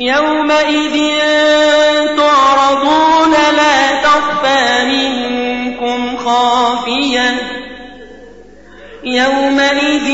يومئذ تعرضون لا تخفى منكم خافية. يومئذ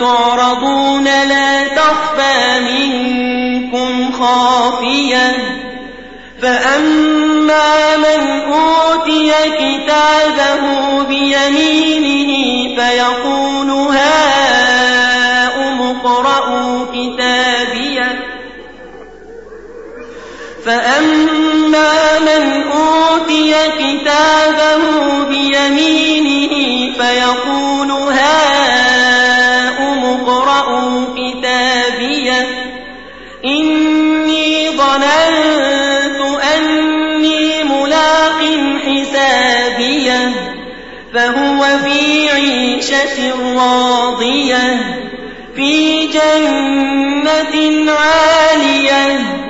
تعرضون لا تخفى منكم خافية. فأما من أوتي كتابه بيمينه فيقول هاؤم فأما من أوتي كتابه بيمينه فيقول هاؤم اقرءوا كتابيه إني ظننت أني ملاق حسابيه فهو في عيشة راضية في جنة عالية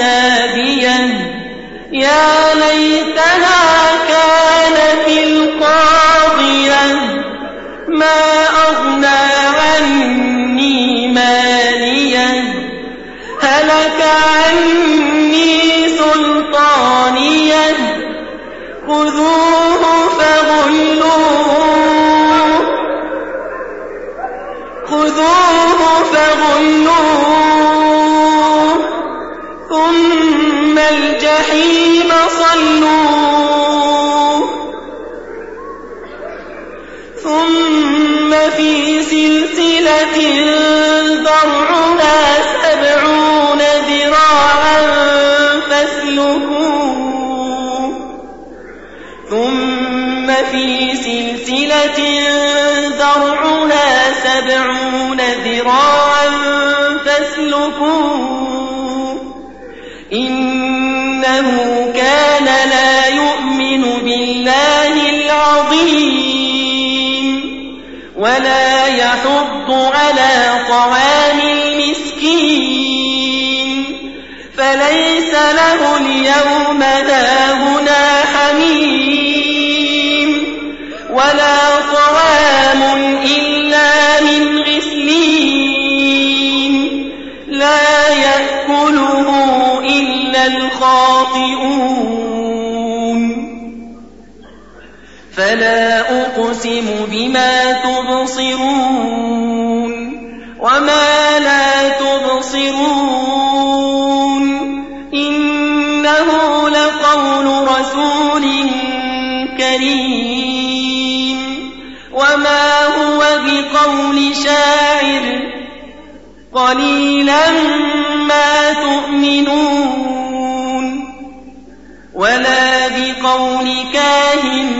حسابيه يا ليتها كانت القاضية. ما أغنى عني ماليه هلك عني سلطانيه خذوه فغلوه خذوه فغلوه. صلوه ثم في سلسلة ذرعها سبعون ذراعا فاسلكوه ثم في سلسلة ذرعها سبعون ذراعا فاسلكوه يحض على طعام المسكين فليس له اليوم داهنا أقسم بما تبصرون وما لا تبصرون إنه لقول رسول كريم وما هو بقول شاعر قليلا ما تؤمنون ولا بقول كاهن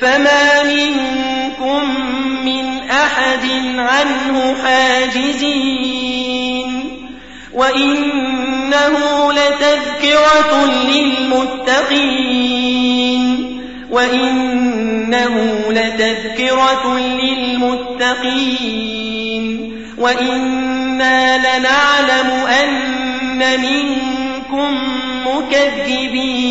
فما منكم من أحد عنه حاجزين وإنه لتذكرة للمتقين وإنه لتذكرة للمتقين وإنا لنعلم أن منكم مكذبين